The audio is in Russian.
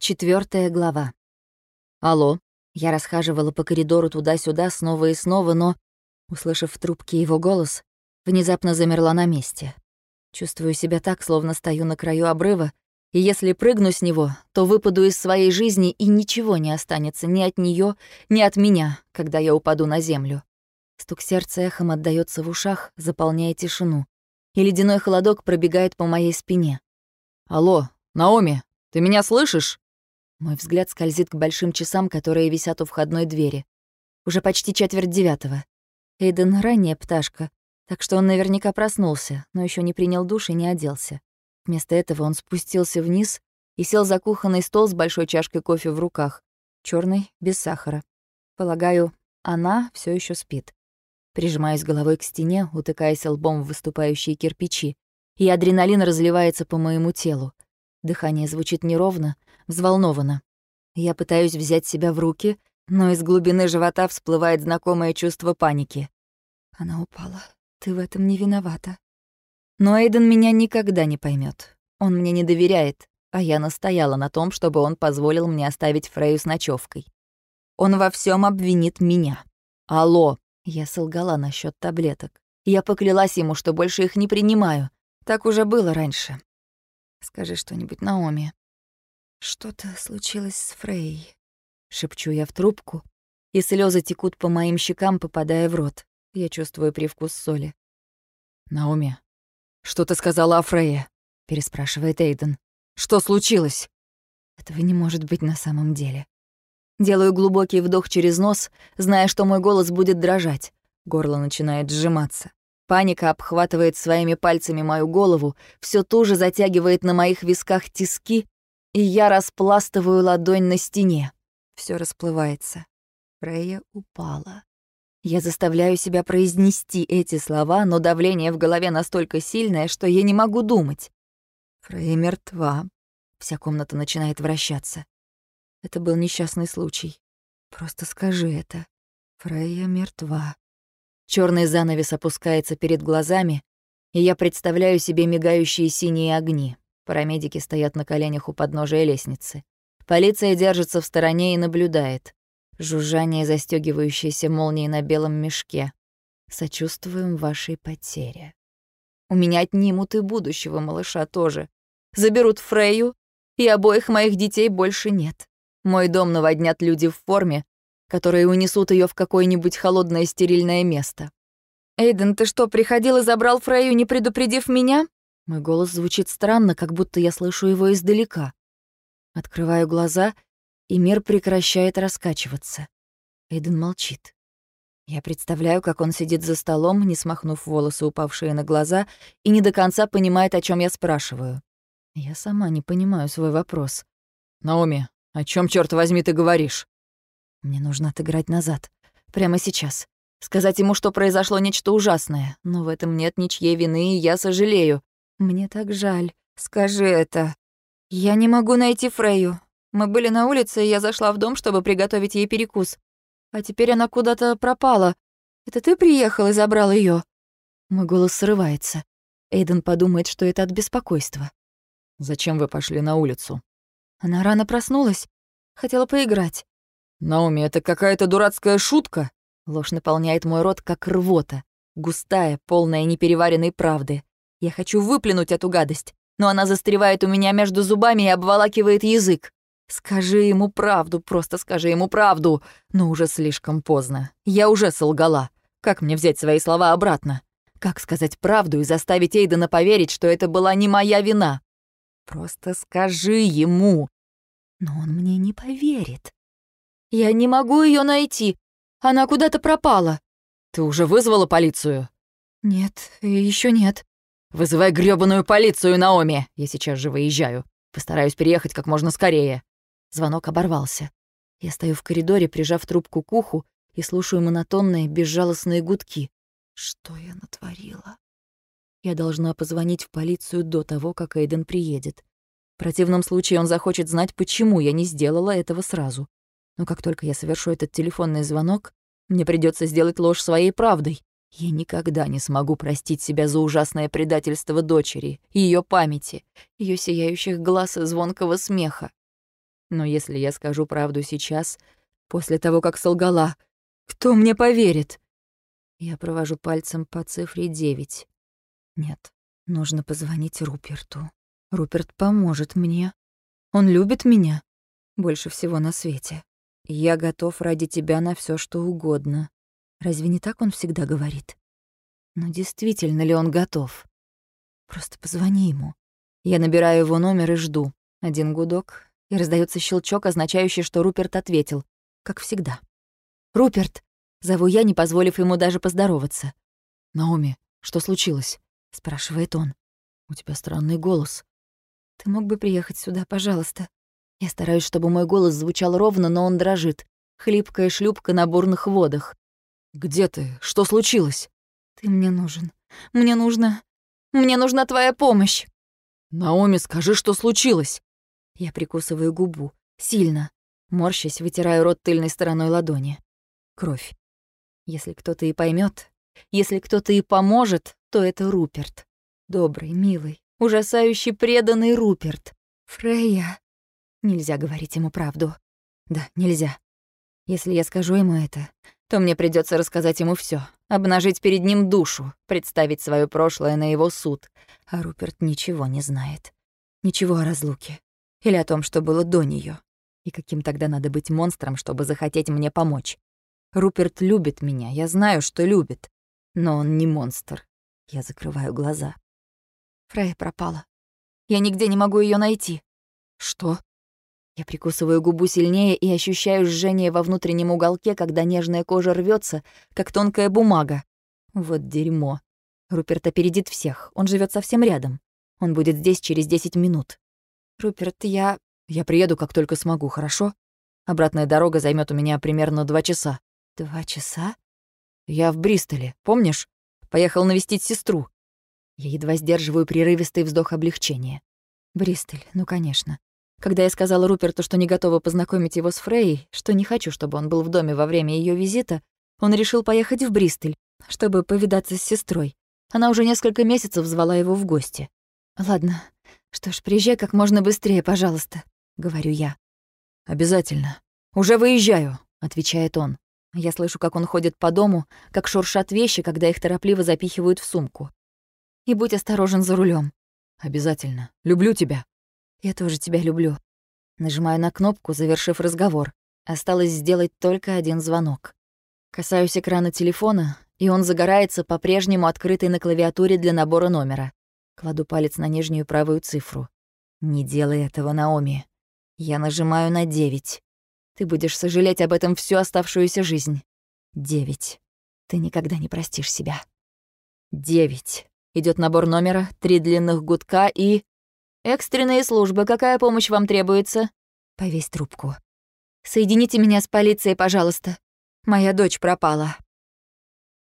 Четвертая глава. Алло. Я расхаживала по коридору туда-сюда снова и снова, но, услышав в трубке его голос, внезапно замерла на месте. Чувствую себя так, словно стою на краю обрыва, и если прыгну с него, то выпаду из своей жизни, и ничего не останется ни от нее, ни от меня, когда я упаду на землю. Стук сердца эхом отдаётся в ушах, заполняя тишину, и ледяной холодок пробегает по моей спине. «Алло, Наоми, ты меня слышишь?» Мой взгляд скользит к большим часам, которые висят у входной двери. Уже почти четверть девятого. Эйден — ранняя пташка, так что он наверняка проснулся, но еще не принял душ и не оделся. Вместо этого он спустился вниз и сел за кухонный стол с большой чашкой кофе в руках. черный, без сахара. Полагаю, она все еще спит. Прижимаюсь головой к стене, утыкаясь лбом в выступающие кирпичи, и адреналин разливается по моему телу. Дыхание звучит неровно, взволнованно. Я пытаюсь взять себя в руки, но из глубины живота всплывает знакомое чувство паники. Она упала. Ты в этом не виновата. Но Эйден меня никогда не поймет. Он мне не доверяет, а я настояла на том, чтобы он позволил мне оставить Фрейю с ночевкой. Он во всем обвинит меня. Алло, я солгала насчет таблеток. Я поклялась ему, что больше их не принимаю. Так уже было раньше. Скажи что-нибудь, Наоми. «Что-то случилось с Фрей», — шепчу я в трубку, и слезы текут по моим щекам, попадая в рот. Я чувствую привкус соли. «Наоми, что ты сказала о Фрейе?» — переспрашивает Эйден. «Что случилось?» Этого не может быть на самом деле. Делаю глубокий вдох через нос, зная, что мой голос будет дрожать. Горло начинает сжиматься. Паника обхватывает своими пальцами мою голову, все туже затягивает на моих висках тиски, и я распластываю ладонь на стене. Все расплывается. Фрея упала. Я заставляю себя произнести эти слова, но давление в голове настолько сильное, что я не могу думать. Фрея мертва. Вся комната начинает вращаться. Это был несчастный случай. Просто скажи это. Фрея мертва. Черный занавес опускается перед глазами, и я представляю себе мигающие синие огни. Парамедики стоят на коленях у подножия лестницы. Полиция держится в стороне и наблюдает. Жужжание, застёгивающейся молнии на белом мешке. Сочувствуем вашей потере. У меня отнимут и будущего малыша тоже. Заберут Фрейю, и обоих моих детей больше нет. Мой дом наводнят люди в форме, которые унесут ее в какое-нибудь холодное стерильное место. «Эйден, ты что, приходил и забрал Фрейю, не предупредив меня?» Мой голос звучит странно, как будто я слышу его издалека. Открываю глаза, и мир прекращает раскачиваться. Эйден молчит. Я представляю, как он сидит за столом, не смахнув волосы, упавшие на глаза, и не до конца понимает, о чем я спрашиваю. Я сама не понимаю свой вопрос. «Наоми, о чем черт возьми, ты говоришь?» Мне нужно отыграть назад. Прямо сейчас. Сказать ему, что произошло нечто ужасное. Но в этом нет ничьей вины, и я сожалею. Мне так жаль. Скажи это. Я не могу найти Фрейю. Мы были на улице, и я зашла в дом, чтобы приготовить ей перекус. А теперь она куда-то пропала. Это ты приехал и забрал ее? Мой голос срывается. Эйден подумает, что это от беспокойства. «Зачем вы пошли на улицу?» Она рано проснулась. Хотела поиграть. «Наоми, это какая-то дурацкая шутка?» Ложь наполняет мой рот, как рвота. Густая, полная непереваренной правды. Я хочу выплюнуть эту гадость, но она застревает у меня между зубами и обволакивает язык. Скажи ему правду, просто скажи ему правду. Но уже слишком поздно. Я уже солгала. Как мне взять свои слова обратно? Как сказать правду и заставить Эйдена поверить, что это была не моя вина? Просто скажи ему. Но он мне не поверит. Я не могу ее найти. Она куда-то пропала. Ты уже вызвала полицию? Нет, еще нет. «Вызывай грёбаную полицию, Наоми! Я сейчас же выезжаю. Постараюсь переехать как можно скорее». Звонок оборвался. Я стою в коридоре, прижав трубку к уху, и слушаю монотонные, безжалостные гудки. Что я натворила? Я должна позвонить в полицию до того, как Эйден приедет. В противном случае он захочет знать, почему я не сделала этого сразу. Но как только я совершу этот телефонный звонок, мне придется сделать ложь своей правдой. Я никогда не смогу простить себя за ужасное предательство дочери, ее памяти, ее сияющих глаз и звонкого смеха. Но если я скажу правду сейчас, после того, как солгала, кто мне поверит? Я провожу пальцем по цифре девять. Нет, нужно позвонить Руперту. Руперт поможет мне. Он любит меня больше всего на свете. Я готов ради тебя на все, что угодно. Разве не так он всегда говорит? Но действительно ли он готов? Просто позвони ему. Я набираю его номер и жду. Один гудок, и раздается щелчок, означающий, что Руперт ответил. Как всегда. «Руперт!» — зову я, не позволив ему даже поздороваться. «Наоми, что случилось?» — спрашивает он. «У тебя странный голос». «Ты мог бы приехать сюда, пожалуйста?» Я стараюсь, чтобы мой голос звучал ровно, но он дрожит. Хлипкая шлюпка на бурных водах. «Где ты? Что случилось?» «Ты мне нужен. Мне нужно... Мне нужна твоя помощь!» «Наоми, скажи, что случилось!» Я прикусываю губу. Сильно. Морщась, вытираю рот тыльной стороной ладони. Кровь. Если кто-то и поймет, если кто-то и поможет, то это Руперт. Добрый, милый, ужасающий преданный Руперт. Фрея. Нельзя говорить ему правду. Да, нельзя. Если я скажу ему это, то мне придется рассказать ему все, обнажить перед ним душу, представить свое прошлое на его суд. А Руперт ничего не знает. Ничего о разлуке. Или о том, что было до нее. И каким тогда надо быть монстром, чтобы захотеть мне помочь. Руперт любит меня, я знаю, что любит. Но он не монстр. Я закрываю глаза. Фрей пропала. Я нигде не могу ее найти. Что? Я прикусываю губу сильнее и ощущаю жжение во внутреннем уголке, когда нежная кожа рвется, как тонкая бумага. Вот дерьмо. Руперт опередит всех. Он живет совсем рядом. Он будет здесь через 10 минут. Руперт, я... Я приеду, как только смогу, хорошо? Обратная дорога займет у меня примерно два часа. Два часа? Я в Бристоле, помнишь? Поехал навестить сестру. Я едва сдерживаю прерывистый вздох облегчения. Бристоль, ну, конечно. Когда я сказала Руперту, что не готова познакомить его с Фрей, что не хочу, чтобы он был в доме во время ее визита, он решил поехать в Бристоль, чтобы повидаться с сестрой. Она уже несколько месяцев звала его в гости. «Ладно, что ж, приезжай как можно быстрее, пожалуйста», — говорю я. «Обязательно. Уже выезжаю», — отвечает он. Я слышу, как он ходит по дому, как шуршат вещи, когда их торопливо запихивают в сумку. «И будь осторожен за рулем. «Обязательно. Люблю тебя», я тоже тебя люблю. Нажимаю на кнопку, завершив разговор. Осталось сделать только один звонок. Касаюсь экрана телефона, и он загорается по-прежнему открытый на клавиатуре для набора номера. Кладу палец на нижнюю правую цифру. «Не делай этого, Наоми. Я нажимаю на девять. Ты будешь сожалеть об этом всю оставшуюся жизнь. Девять. Ты никогда не простишь себя. Девять. Идет набор номера, три длинных гудка и... «Экстренные службы, какая помощь вам требуется?» «Повесь трубку. Соедините меня с полицией, пожалуйста. Моя дочь пропала».